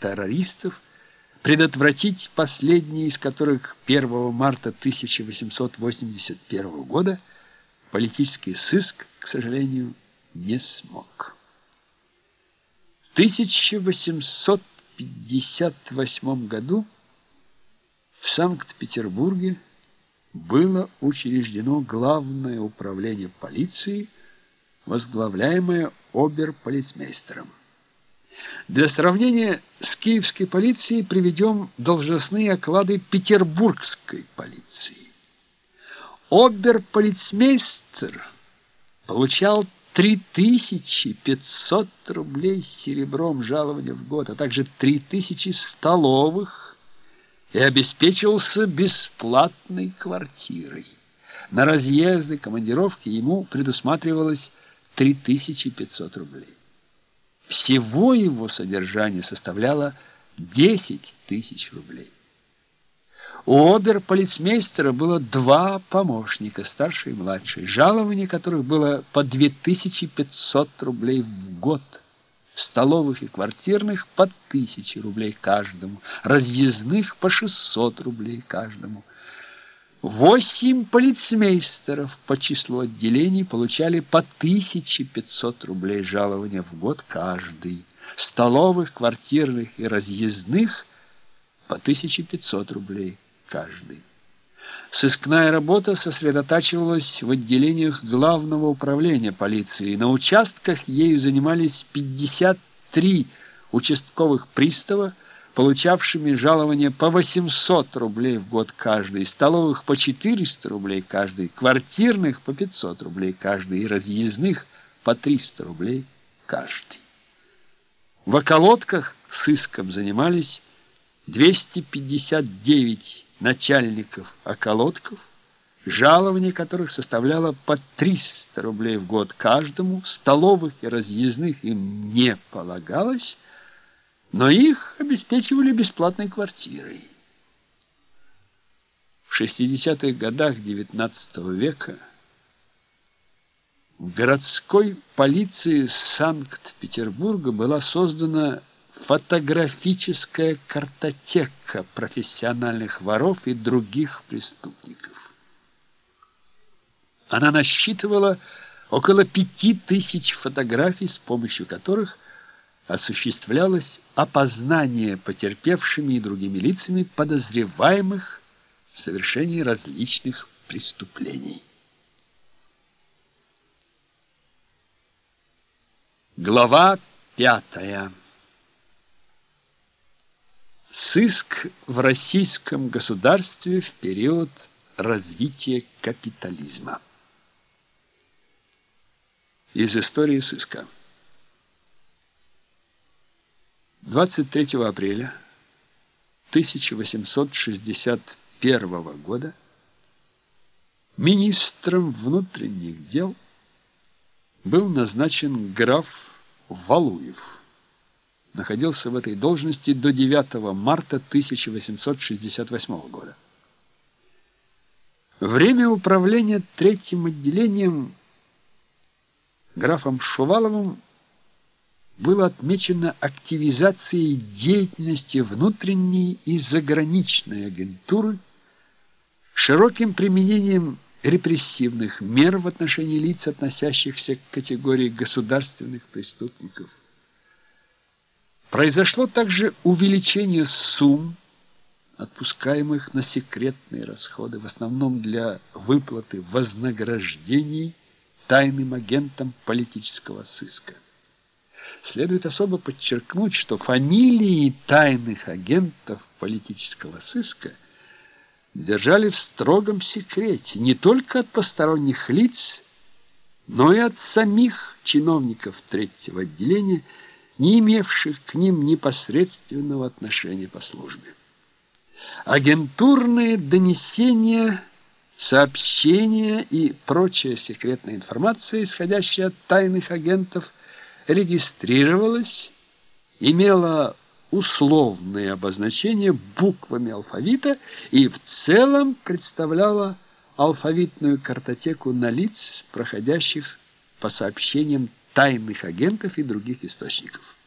террористов, предотвратить последние из которых 1 марта 1881 года политический сыск, к сожалению, не смог. В 1858 году в Санкт-Петербурге было учреждено Главное управление полиции, возглавляемое оберполицмейстером. Для сравнения с киевской полицией приведем должностные оклады петербургской полиции. Оберполицмейстер получал 3500 рублей серебром жалования в год, а также 3000 столовых и обеспечивался бесплатной квартирой. На разъезды, командировки ему предусматривалось 3500 рублей. Всего его содержание составляло 10 тысяч рублей. У оберполицмейстера было два помощника, старший и младший, жалование которых было по 2500 рублей в год, столовых и квартирных по 1000 рублей каждому, разъездных по 600 рублей каждому. Восемь полицмейстеров по числу отделений получали по 1500 рублей жалования в год каждый, столовых, квартирных и разъездных по 1500 рублей каждый. Сыскная работа сосредотачивалась в отделениях Главного управления полиции. На участках ею занимались 53 участковых пристава, получавшими жалование по 800 рублей в год каждый, столовых по 400 рублей каждый, квартирных по 500 рублей каждый и разъездных по 300 рублей каждый. В околотках сыском занимались 259 начальников околотков, жалование которых составляло по 300 рублей в год каждому, столовых и разъездных им не полагалось, но их обеспечивали бесплатной квартирой. В 60-х годах XIX века в городской полиции Санкт-Петербурга была создана фотографическая картотека профессиональных воров и других преступников. Она насчитывала около пяти тысяч фотографий, с помощью которых осуществлялось опознание потерпевшими и другими лицами подозреваемых в совершении различных преступлений. Глава пятая. Сыск в российском государстве в период развития капитализма. Из истории сыска. 23 апреля 1861 года министром внутренних дел был назначен граф Валуев. Находился в этой должности до 9 марта 1868 года. Время управления третьим отделением графом Шуваловым было отмечено активизацией деятельности внутренней и заграничной агентуры, широким применением репрессивных мер в отношении лиц, относящихся к категории государственных преступников. Произошло также увеличение сумм, отпускаемых на секретные расходы, в основном для выплаты вознаграждений тайным агентам политического сыска. Следует особо подчеркнуть, что фамилии тайных агентов политического сыска держали в строгом секрете не только от посторонних лиц, но и от самих чиновников третьего отделения, не имевших к ним непосредственного отношения по службе. Агентурные донесения, сообщения и прочая секретная информация, исходящая от тайных агентов, регистрировалась, имела условные обозначения буквами алфавита и в целом представляла алфавитную картотеку на лиц, проходящих по сообщениям тайных агентов и других источников.